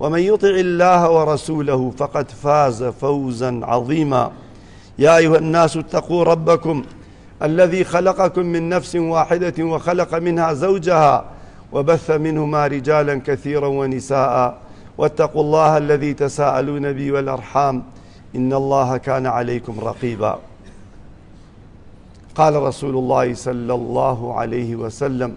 ومن يطع الله ورسوله فقد فاز فوزا عظيما يا أيها الناس اتقوا ربكم الذي خلقكم من نفس واحدة وخلق منها زوجها وبث منهما رجالا كثيرا ونساء واتقوا الله الذي تساءلون به والأرحام إن الله كان عليكم رقيبا قال رسول الله صلى الله عليه وسلم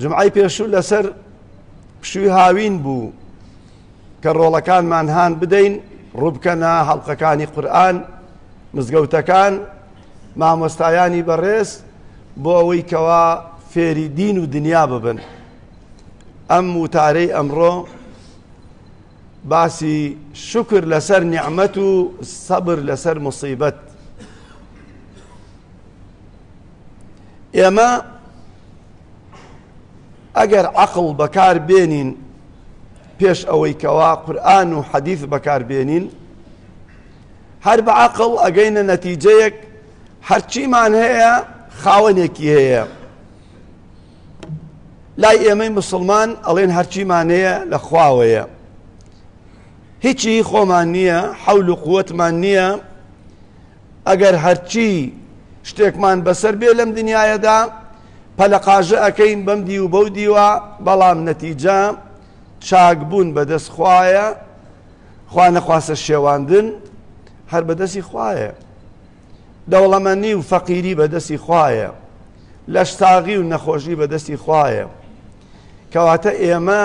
جمعەی پێشوو لەسەر پشووی هاوین بوو کە ڕۆڵەکانمان هان بدەین ڕووبکەنا هەڵلقەکانی قورآن مزگەوتەکان مامۆستایانی بەڕێز بۆ ئەوەی کەوا فێری دین و دنیا ببن ئەم وتارەی ئەمڕۆ باسی شکر لەسەر نیعممەت و سەبر لەسەر مصیبەت ئێمە ئەگەر عقل بەکار بێنین پێش ئەوەی کەوا قورآن و حەدیث بەکار بێنین هەر بە عقل ئەگەینە نەتیجەیەک هەرچیمان هەیە خاوەنێکی هەیە لای ئێمەی مسلمان ئەڵێن هەرچیمان هەیە لە خواوەیە هیچی خۆمان نییە حەول و قوتمان نییە ئەگەر هەرچی شتێکمان بەسەر بێ لەم دنیایەدا پەلەقاژە ئەکەین بەم دیو بەو دیوە بەڵام نەتیجە چاک بوون بەدەست خوایە خوا نەخواسە شێواندن هەر بەدەستی خوایە دەوڵەمەنی و فەقیری بەدەستی خوایە لەشتاغی و نەخۆشی بەدەستی خوایە کەواتە ئێمە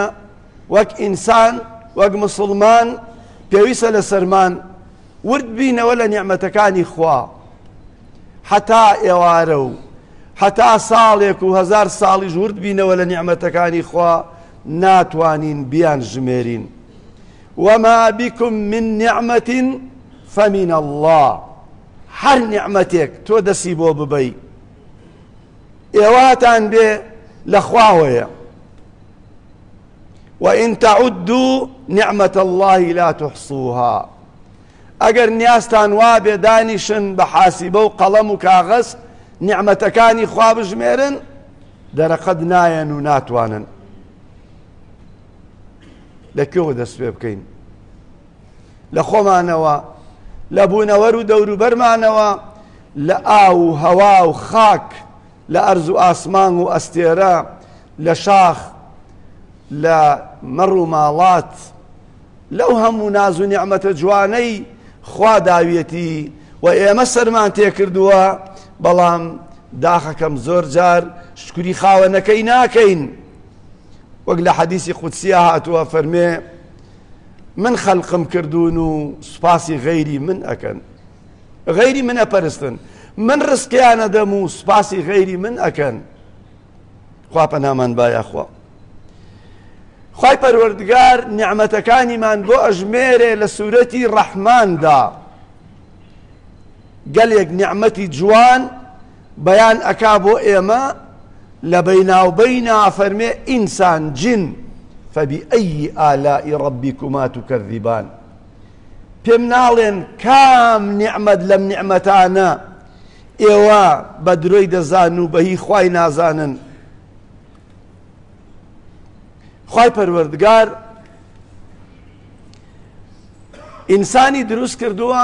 وەک ئینسان وەک مسلمان پێویستە لە سەرمان ورد بینەوە لە نیعمەتەکانی خوا هەتا ئێوارە و هەتا ساڵێک و هەزار ساڵیش ورد بینەوە لە نیعمەتەکانی خوا ناتوانین بیان ژمێرین وما بكم من نعمة فمن الله هەر نیعمەتێک تۆ دەسی بۆ ببەی ئێواتان بێ لە خواوەیە وئین تعدو نعمت الله لا تحصوها ئەگەر نیازتان وابێ دانیشن بە حاسیبە و قەڵەم و کاغەز نیعممەتەکانی خوا بژمێرن دەرەقەت نایەن و ناتوانن لە کوێوە دەست پێ بکەین لە خۆمانەوە لە بوونەوەر و دەوروبەرمانەوە لە ئاو و هەوا و خاک لە ئەرز و ئاسمان و ئەستێرە لە شاخ لە مەڕ و ماڵات لەو هەموو ناز و نیعممەتە جوانەی خوا داویەتی و ئێمە سەرمان تێکردووە بەڵام داخەکەم زۆر جار شکری خاوەنەکەی ناکەین وەک لە حەدیسی قوچسیە هاتووە فەرمێ من خەلقم کردوون و سوپاسی غەیری من ئەکەن غەیری من ئەپەرستن من ڕزقیان ئەدەم و سوپاسی غەیری من ئەکەن خوا پەنامان با یاخوا خی پەروەردگار نیعممەتەکانیمان بۆ ئەژمێرێ لە سوورەتی ڕەحماندا گەلێک نیعممەتی جوان بیان ئەکا بۆ ئێمە لە بیناوبەین ئافەرمێ ئینسان جن فبأی آلاء ربکما تکذبان پێم ناڵێن کام نیعمەت لەم نیعمەتانە ئێوە بە درۆی دەزان و بە هی خوای نازانن خی پەروەردگار ئینسانی دروست کردووە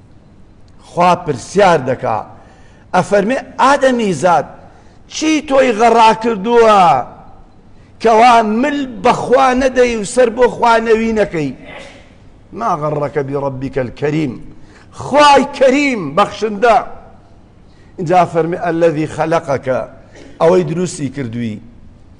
خوا پرسیار دەکا ئەفەرمێ ئادەمی زاد چی تۆی غەڕا کردووە کەوا مل بەخوا نەدەی و سەر بۆ خوا نەوی نەکەی ما غەڕەکە بی ڕەبیکە کەریم خوای کەریم بەخشندە اینجا فەرمی ئەلەوی خەلەقەکە ئەوەی دروستی کردووی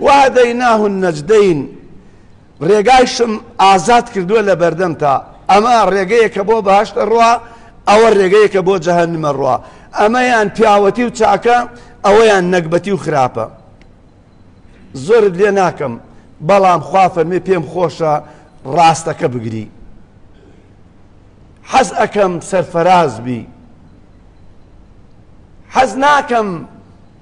وهدیناه النجدین ڕێگایشم ئازاد کردووە لە بەردەمتا ئەمە ڕێگەیەکە بۆ باشتە ڕوا ئەوە ڕێگەیەکە بۆ جەهنمە ڕوا ئەمەیان پیاوەتی و چاکە ئەوەیان نەگبەتی و خراپە زۆرت لێ ناکەم بەڵام خوا فەرمی پێم خۆشە ڕاستەکە بگری حەز ئەەکەم سەرفەراز بی حەز ناکەم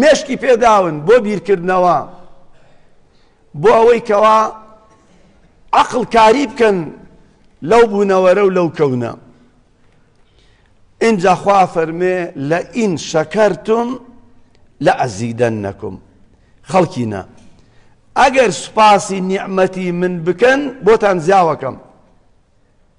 مێشکی پێ داون بۆ بیرکردنەوە بۆ ئەوەی کەوا عقل کاری بکەن لەو بوونەوەرە و لەو کەونە ئینجا خوا فەرمێ لە ئین شەکەرتم لە ئەزیدەن نەکم خەڵکینە ئەگەر سوپاسی نیعممەتی من بکەن بۆتان زیاوەکەم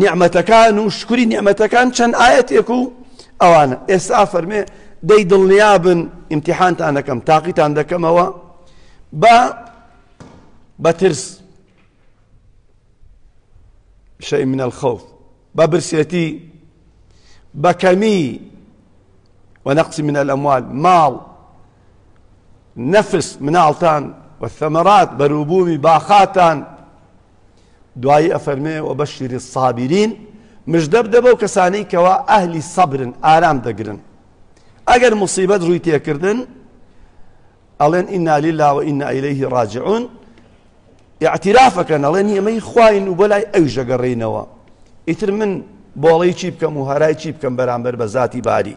نیعمەتەکان و شکوری نیعمەتەکان چەند ئایەتێک و ئەوانە ئێستا فەرمێ دەی دڵنیا بن ئیمتیحانتان دەکەم تاقیتان دەکەمەوە بە بەترس شەی منە الخەوف بە برسێتی بە کەمی ونقص من الأموال ماڵ نەفس مناڵتان وثمرات بەروبوومی باخاتان دوایی ئەفەرمێ و بەشیر الصابرین مژدە بدە بەو کەسانەی کەوا ئەهلی سەبرن ئارام دەگرن ئەگەر مصیبەت ڕووی تێکردن ئەڵێن ئینا لله و ئینا ئیلەیه ڕاجعون اعترافەکەن ئەڵێن ئێمەی خواین و بۆ لای ئەوی ژەگەڕێینەوە ئیتر من بۆڵی چی بکەم و هەرای چی بکەم بەرامبەر بە ذاتی باری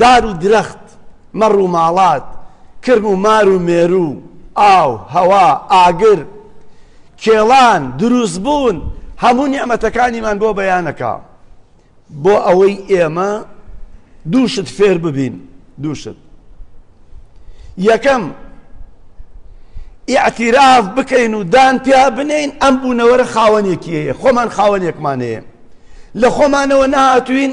دار و درەخت، مەڕ و ماڵات، کرم و مار و مێروو، ئاو، هەوا، ئاگر، کێڵان، دروستبوون، هەموو نیعمەتەکانیمان بۆ بەیانەکا. بۆ ئەوەی ئێمە دوو شت فێر ببین، دوو شت. یەکەم، ئیعتیراف بکەین و دان پیا بنێین ئەم بوونەوەرە خاوەنێکی هەیە، خۆمان خاوەنێکمان هەیە، لە خۆمانەوە نەهاتووین،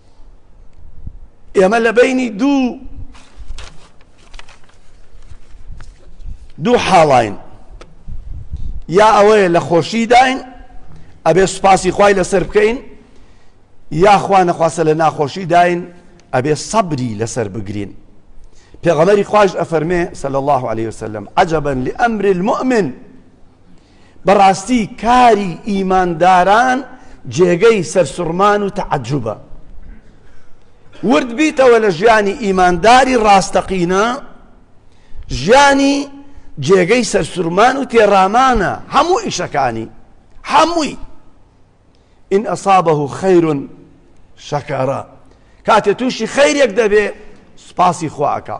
ئێمە لە بینی دوو دوو حاڵین یا ئەوەیە لە خۆشی داین ئەبێ سوپاسی خی لەسەر بکەین یاخوا نەخواسە لە ناخۆشی داین ئەبێ سەبری لەسەر بگرین پێغەمەری خوش ئەفەرمێ سەل الله عليه وسلم عجبا لأمر المؤمن بەڕاستی کاری ئیمانداران جێگەی سەرسوڕمان و تەعەجوبە. ورد بیتەوە لە ژیانی ئیمانداری ڕاستەقینە، ژیانی جێگەی سەرسوڕمان و تێڕامانە، هەموو ئیشەکانی، هەمووی، ان اصابه خیر شکر، کاتێ تووشی خەیرێک دەبێ سوپاسی خوا ئەکا.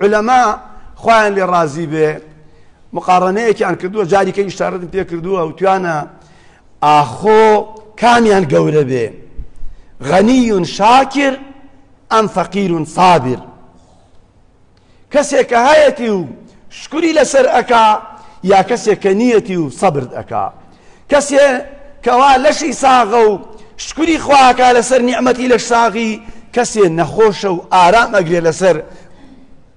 عولەما خوایان لێ ڕازی بێ مقاڕەنەیەکیان کردووە جاریکە ئیشتارەتم پێ کردووە وتوانە ئاخۆ کامیان گەورە بێ غەنیون شاکر ئەم فەقیرون سابر کەسێکە هەیەتی و شکری لەسەر ئەکا یا کەسێکە نیەتی و سەبرد ئەکا کەسێ کەوا لەشی ساغە و شکری خوا ئەکا لەسەر نیعمەتی لەش ساغی کەسێ نەخۆشە و ئارام ئەگرێ لەسەر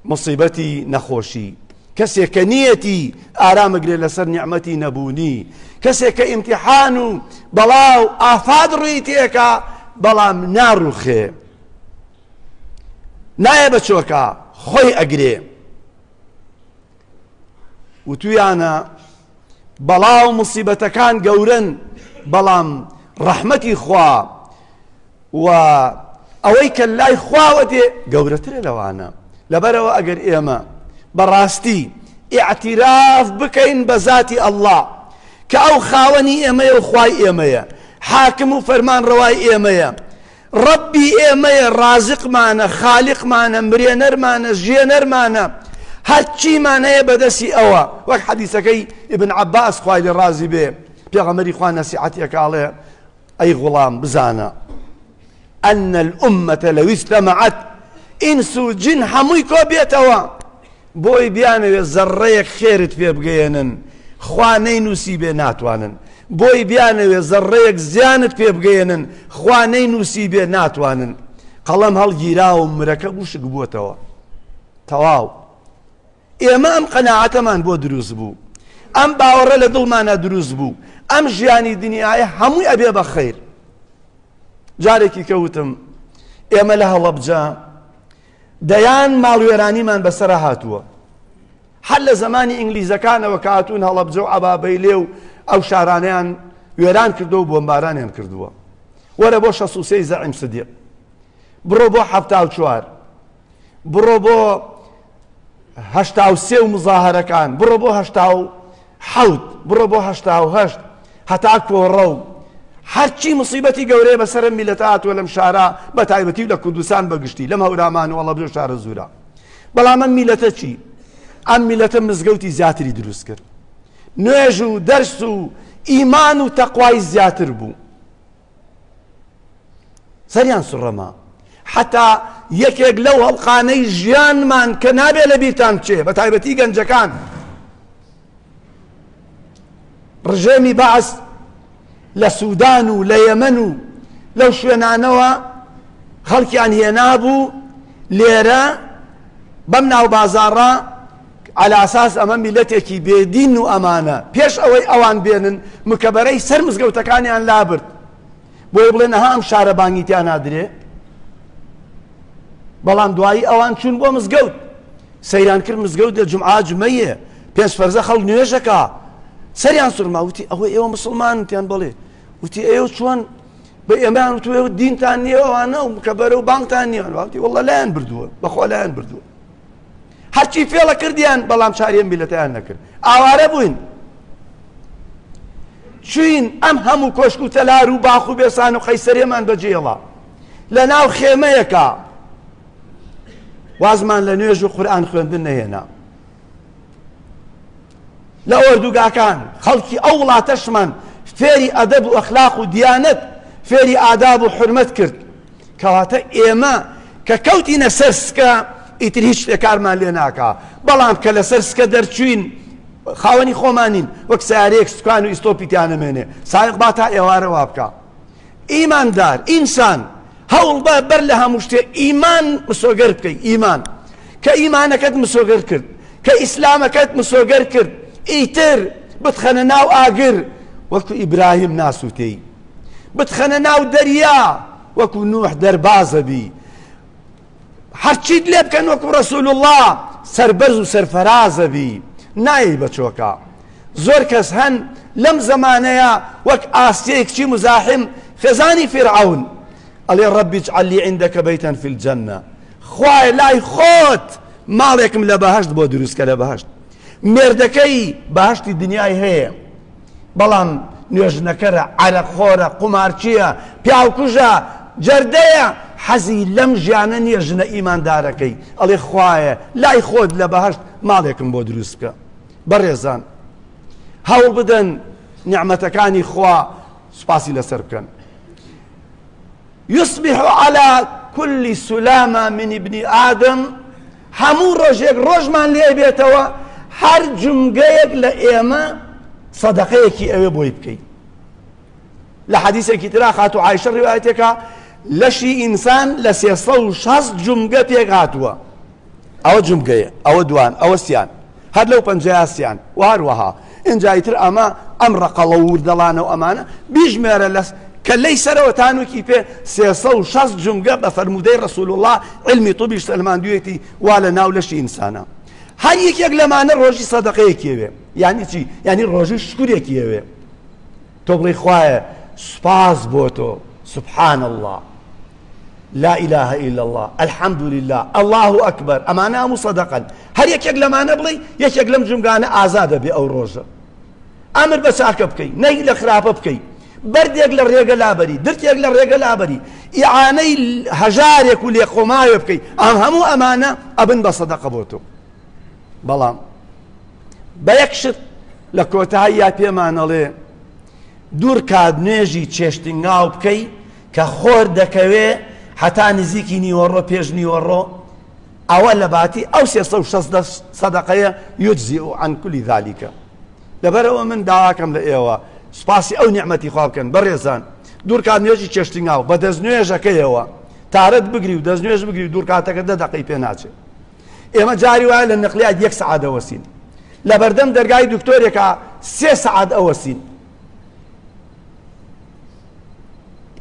مصیبەتی نەخۆشی کەسێک کە نیەتی ئارامەگرێت لەسەر نیعممەتی نەبوونی کەسێک کە ئیمتحان و بەڵا و ئافاد ڕێی تێکە بەڵام ناڕوخێ نایە بە چۆکە خۆی ئەگرێ وتویانە بەڵاو موسیبەتەکان گەورەن بەڵام ڕەحمەتی خوا و ئەوەی کە لای خواوە دێ گەورەترە لەوانە لەبەرەوە ئەگەر ئێمە بەڕاستی ئاعتراف بکەین بە ذاتی ئەلله کە ئەو خاوەنی ئێمەیە و خوای ئێمەیە حاکم و فەرمان ڕەوای ئێمەیە ڕەبی ئێمەیە، ڕازقمانە، خالیقمانە، مرێنەرمانە، ژێنەرمانە، هەرچیمان هەیە بەدەستی ئەوە، وەک حەدیسەکەی ئیبن عەباس خوای لێ ڕازی بێ پێغەمبەری خوا نەسیحەتی ئەکا ئەڵێ، ئەی غوڵام بزانە، ان الامە لو اجتمعت، ئینس و جن هەمووی کۆ بێتەوە، بۆی بیانەوێ زەڕڕەیەک خێرت پێ بگەیەنن خوا نەینوسیبێ ناتوانن بۆی بیانەوێ زەڕڕەیەک زیانت پێ بگەیەنن خوا نەینوسیبێ ناتوانن قەڵەم هەڵگیراوم مرەکەب وشک بووەتەوە تەواو ئێمە ئەم قەناعەتەمان بۆ دروست بوو ئەم باوەڕە لە دڵمانە دروست بوو ئەم ژیانی دنیاە هەمووی ئەبێ بە خیر جارێکی کەوتم ئێمە لە هەڵەبجە دەیان ماڵوێرانیمان بەسەرا هاتووە هەر لە زەمانی ئینگلیزەکانەوە کە هاتوون هەڵەبجە و عەبابەیلێ و ئەو شارانیان وێران کردو و بۆمبارانیان کردووە وەرە بۆ شەسوسەی زەعیم سدیق بڕۆ بۆ حەفتا و چوار بڕۆ بۆ هەشتا و سێ و مزاهرەکان بڕۆ بۆ هەشتا و حەوت بڕۆ بۆ هەشتا و هەشت هەتا کۆڕە و هەرچی موسیبەتی گەورەیە بەسەر ئەم میلەتە هاتووە لەم شارە بە تایبەتی و لە کوردستان بەگشتی لەم هەورامان و هەڵەبجە شارە زورە بەڵام ئەم میلەتە چی ئەم میلەتە مزگەوتی زیاتری دروست کرد نوێژ و دەرس و ئیمان و تەقوای زیاتر بوو سەریان سڕەما حتا یەکێک لەو هەڵقانەی ژیانمان کە نابێ لە بیرتان بچێ بە تایبەتی گەنجەکان ڕژێمی بەعس لە سوودان و لە یەمەن و لەو شوێنانەوە خەڵکیان هێنابوو لێرە بەم ناو بازاڕە عەلی ئەساس ئەمە میلەتێکی بێ دین و ئەمانە پێش ئەوەی ئەوان بێنن مکەبەرەی سەر مزگەوتەکانیان لابرد بۆیە بڵێن ئەها ئەم شارە بانگی تیا نادرێ بەڵام دوایی ئەوان چوون بۆ مزگەوت سەیران کرد مزگەوت لە جمعا جمەیە پێنج فەرزە خەڵ نوێژەکە سەریان سرما وتی ئەوە ئێوە مسلمانتیان بڵێ وتی ئێوە چۆن بە ئێمان وتوێ و دینتان نیێوانە و کە بەرە و بانتان نیان وتی وڵە لایەن بردووە بەخۆ لایەن بردووە هەرچی فێڵە کردیان بەڵام چاری ئەم میلەتەیان نەکرد ئاوارە بووین چوین ئەم هەموو کۆشک و تەلار و باخ و بێسان و قەیسەرێمان بەجێڵە لە ناو خێمەیەکە وازمان لە نوێژ و قورآن خوێندن نەهێنا لە ئۆردوگاکان خەڵکی ئەو وڵاتەشمان فێری ئەدەب و ئەخلاق و دیانەت فێری ئاداب و حورمەت کرد کەواتە ئێمە کە کەوتینە سەر سکە ئیتر هیچ شتێ کارمان لێ ناکا بەڵام کە لەسەر سکە دەرچوین خاوەنی خۆمانین وەک سارێک سوکان و ئیسۆپیتیانەمێنێ سایق با تا ئێوارە وا بکە ئیماندار ئینسان هەوڵبە بەر لە هەموو شتێ ئیمان مسۆگەر بکەی ئیمان کە ئیمانەکەت مسۆگەر کرد کە ئیسلامەکەت مسۆگەر کرد ئیتر بتخەنە ناو ئاگر وەکو ئیبراهیم ناسووتێی بتخەنە ناو دەریا وەکو نوح دەربازەبی هەرچیت لێ بکەن وەکو ڕسول الله سەربەرز و سەرفەرازەبی نایەی بەچۆکە زۆر کەس هەن لەم زمانەیە وەک ئاسیەی کچی مزاحم خێزانی فرعون ئەڵێ ڕبیج علی عندەکە بەیتەن فیل جەنە خوای لای خۆت ماڵێکم لە بەهشت بۆ دروستکە لە بەهشت مێردەکەی بەهشتی دنیای هەیە بەڵام نوێژنەکەرە، عەرەقخۆرە، قومارچییە، پیاوکوژە، جەردەیە، حەزی لەم ژیانە نییە، ژنە ئیماندارەکەی ئەڵێ خوایە لای خۆت لە بەهەشت ماڵێکم بۆ دروست بکە. بەڕێزان هەوڵ بدەن نیعمەتەکانی خوا سوپاسی لەسەر بکەن. یصبح علی کل سلامە من ابن آدم هەموو ڕۆژێک ڕۆژمان لێ بێتەوە هەر جومگەیەک لە ئێمە سەدەقەیەکی ئەوێ بۆی بکەین لە حەدیسێکی ترا خاتو عیشە ڕوایەتێکە لەشی ئینسان لە سێسە و شەست جومگە پێک هاتووە ئەوە جومگەیە ئەوە دوان ئەوە سیان هەر لەو پەنجەیە سیان و هەروەها ئینجا ئیتر ئەمە ئەم ڕەقەڵە و وردەڵانە و ئەمانە بیژمێرە لە کەللەی سەرەوە تا نوکی پێ سێ سەد و شەست جومگە بە فەرموودەی ڕەسوول اللە عیلمی طوبیش سەلماندوویەتی وا لە ناو لەشی ئینسانە هەر یەکێک لەمانە ڕۆژی سەدەقەیەکی ئەوێ یانی چی یانی ڕۆژی شکورێکی ئەوێ تۆ بڵێی خوایە سوپاس بۆ تۆ سبحان اللە لا اله الا اللە الحمد للە اللە اکبر ئەمانە هەموو سەدەقەن هەر یەکێک لەمانە بڵێ یەکێک لەم جمگانە ئازا دەبێ ئەو ڕۆژە ئەمر بە چاکە بکەیت نەی لە خراپە بکەیت بەردێک لە ڕێگە لابەری درتێک لە ڕێگە لابەری ئیعانەی هەژارێک و لێ قۆماوێ بکەیت ئەم هەموو ئەمانە ئەبن بە سەدەقە بۆ تۆ بەڵام بە یەک شت لە کۆتایی یا پێمانەڵێ دوور کات نوێژی چێشتنگاو بکەی کە خۆر دەکەوێ حتا نزیکی نیوەڕۆ پێش نیوەڕۆ ئەوە لە باتی ئەو سێ سەدەقەیە یجزی و ئەنکولی ذالیکە لەبەرەوە من داواکەم لە ئێوە سپاسی ئەو نیعممەتی خوا بکەن بەڕێزان دوورکات نوێژی چێشتنگاو بە دەست نوێژەکەیەوە تارت بگری و دەست نوێژ بگری و دوورکاتەکە دە دەقی پێ ناچێت ئێمە جاری وایە لە نەقلیات یەک سەعات دەوەستین لە بەردەم دەرگای دکتۆرێکە سێ سەعات ئەوەستین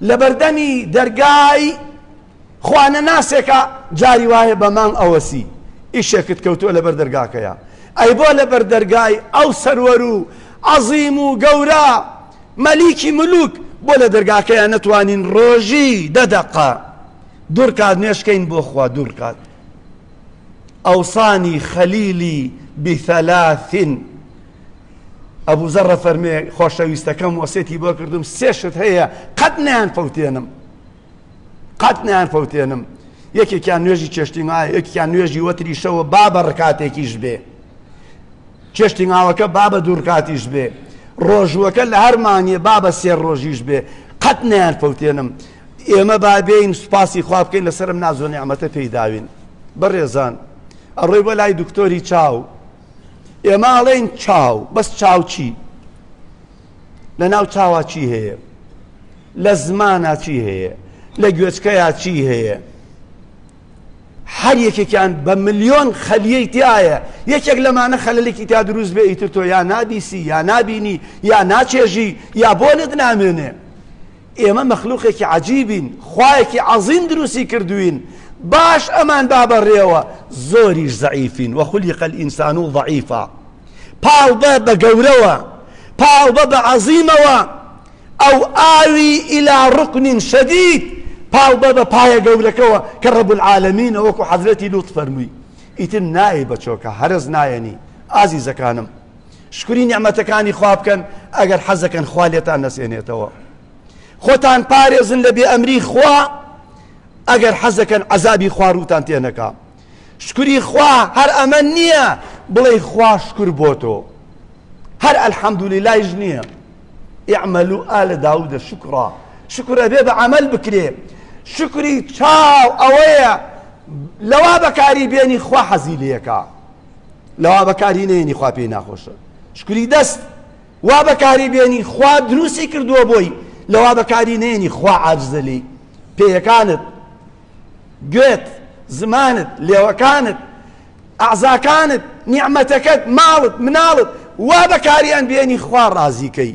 لە بەردەمی دەرگای خوانە ناسێکە جاری وایە بە مانگ ئەوەسی ئیشێکت کەوتووە لەبەر دەرگاکەیە ئەی بۆ لەبەر دەرگای ئەو سەروەر و عەظیم و گەورە مەلیکی ملوک بۆ لە دەرگاکەیان نەتوانین ڕۆژی دەدەقە دوورکات نوێشکەین بۆ خوا دوورکات ئەوسانی خەلیلی بثەلاثن ئەبوو زەڕە فەرمێ خۆشەویستەکەم وەسێتی بۆ کردم سێ شت هەیە قەت نیان فەوتێنم قەت نیان فەوتێنم یەکێکیان نوێژی چێشتی ما یەکیان نوێژی وەتری شەوە با بە ڕکاتێکیش بێ چێشتی ماوەکە با بە دوورکاتیش بێ ڕۆژوەکە لە هەرمانە با بە سێ ڕۆژیش بێ قەت نیان فەوتێنم ئێمە با بێین سوپاسی خوا بکەین لەسەر ئەم ناز و نیعمەتە پێی داوین بەڕێزان ئەڕۆی بۆ لای دکتۆری چاو ئێمە ئەڵێین چاو بەس چاو چی لە ناو چاوا چی هەیە لە زمانە چی هەیە لە گوێچکەیە چی هەیە هەر یەکێکیان بە ملیۆن خەلیەی تایە یەکێک لەمانە خەلێکی تا دروست بێ ئیتر تۆ یا نابیسی یا نابینی یا ناچێژی یا بۆنت نامێنێ ئێمە مەخلوقێکی عەجیبین خوایەکی عەزیم دروستی کردووین باش ئەمان با بەڕێوە زۆریش زەعیفین وە خولیق الانسان و ضعیفا پاڵ بە بە گەورەوە پاڵ بە بە عەزیمەوە ئەو ئاوی ئیلا ڕکنین شەدید پاڵ بە بە پایە گەورەکەوە کە ڕەب العالمینە وەکو حەزرەتی لوت فەرمووی ئیتر نایە بە چۆکە هەرەز نایەنی ئازیزەکانم شکری نیعمەتەکانی خوا بکەن ئەگەر حەزەکەن خوا لێتان نەسێنێتەوە خۆتان پارێزن لە بێ ئەمری خوا ئەگەر حەزەکەن عەزابی خواروتان تێنەکە شکری خوا هەر ئەمە نییە بڵێ خوا شکر بۆ تۆ هەر ئەلحەمدولی لایش نییە ئعمل و ئالە داودە شکڕا شکرە بێ بە عمل بکرێ شکری چاو ئەوەیە لەوا بەکاری بێنی خوا حەزی لەکە لەوا بەکاری نێنی خوا پێی ناخۆشە شکری دەست وا بەکاری بێنی خوا دروستی کردووە بۆی لەوا بەکاری نێنی خوا عاجزەلی پێیەکانت گوێت زمانت لێوەکانت ئازاکانت نیعممەتەکەت ماڵت مناڵت وا بەکاریان بێنی خوا ڕازیکەی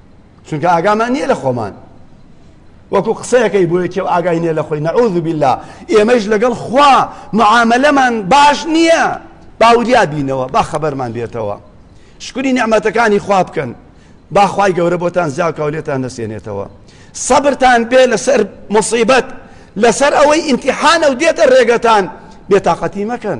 چونکە ئاگامان نییە لە خۆمان وەکو قسەیەکەی بۆ یەکێ و ئاگای نییە لە خۆی نەعوذ بالله ئێمەش لەگەڵ خوا معاملەمان باش نییە باوریا بینەوە با خەبەرمان بێتەوە شکری نعمەتەکانی خوا بکەن باخوای گەورە بۆتان زیاکە و لێتان نەسێنێتەوە سەبرتان بێ لەسەر مصیبەت لەسەر ئەوەی ئیمتیحانە و دێتە ڕێگەتان بێتاقەتی مەکەن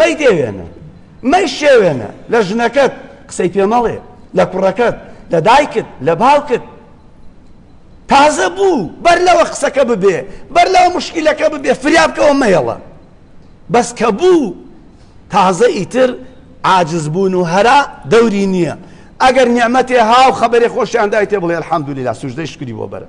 مەیدێوێنە، مەیشێوێنە لە ژنەکەت، قسەی پێ مەڵێ لە کوڕەکەت، لە دایکت، لە باوکت. تازە بوو، بەر لەوە قسەکە ببێ، بەر لەوە موشکیلەکە ببێ، فریابکەوە مەیەڵە. بەس کە بوو، تازە ئیتر عاجز بوون و هەرا دەوری نییە. ئەگەر نیعمەتێ ها و خەبەرێ خۆشیان دایتێ، بڵێ الحمدللە، سوژدەی شوکری بۆ بەرە.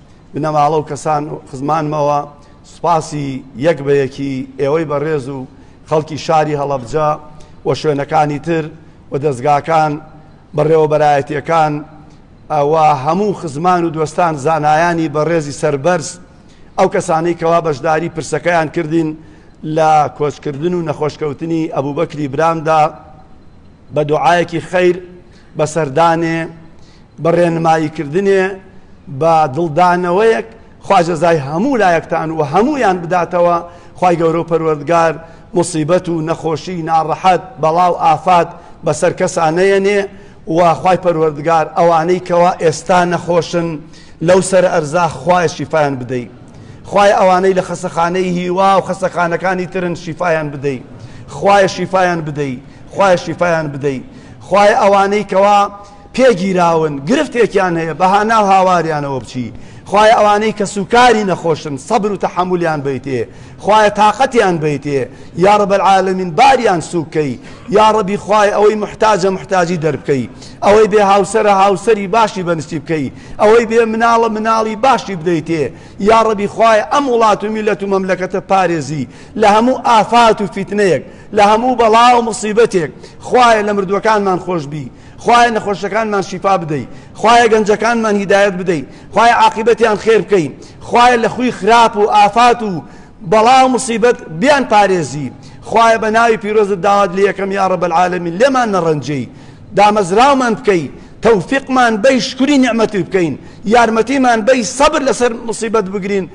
بنەماڵە و کەسان و خزمانمەوە سوپاسی یەک بە یەکی ئێوەی بەڕێز و خەڵکی شاری هەڵەبجە و شوێنەکانی تر و دەزگاکان بەڕێوەبەرایەتیەکان و هەموو خزمان و دۆستان زانایانی بەڕێزی سەربەرز ئەو کەسانەی کەوا بەشداری پرسەکەیان کردین لە کۆچکردن و نەخۆشکەوتنی ئەبوو بەکری برامدا بە دوعاەکی خیر بەسەردانێ بە ڕێنمایی کردنێ بە دڵدانەوەیەک خوا جەزای هەموو لایەکتان و هەموویان بداتەوە خی گەورە و پەروەردگار مصیبەت و نەخۆشی ناڕەحەت بەڵا و ئافات بەسەر کەسانەیەنێ وخوای پەروەردگار ئەوانەی کەوا ئێستا نەخۆشن لەو سەر ئەرزا خوای شیفایان بدەیت خوای ئەوانەی لە خەسەخانەی هیوا و خەسەخانەکانی ترن شیفایان بدەیت خوای شیفایان بدەیت خوایە شیفایان بدەی خوایە ئەوانەی کەوا پێگیراون گرفتێکیان هەیە بەهانا و هاواریانەوە بچی خوایە ئەوانەی کە سوکاری نەخۆشن سەبر و تەحملیان بیتێ خوایە تااقەتیان بیتێ یاڕە بەعاالمین باریان سوکەی یاڕەبی خوای ئەوەی محتاجە محتاجی دەربکەی ئەوەی بێ هاوسرە هاوسری باشی بەنستی بکەی ئەوەی بێ مناڵە مناڵی باشی بدەیتێ یاڕەبی خوای ئەم وڵات و میلەت و مەملەکەتە پارێزی لە هەموو ئافات و فیتنەیەک لە هەموو بەڵا و موسیبەتێک خوایە لە مردووەکانمان خۆشبی خوایە نەخۆشەکانمان شیفا بدەی خوایە گەنجەکانمان هیدایەت بدەی خوایە عاقبەتیان خێر بکەی خوایە لە خوی خراپ و ئافات و بەڵا و مصیبەت بیان پارێزی خوایە بە ناوی پیرۆزت داوات لە یەکەم یا رب العالمین لێمان نەڕەنجەی دامەزراومان بکەی تەوفیقمان بەی شکری نیعمەتی بکەین یارمەتیمان بەی سەبر لەسەر مصیبەت بگرین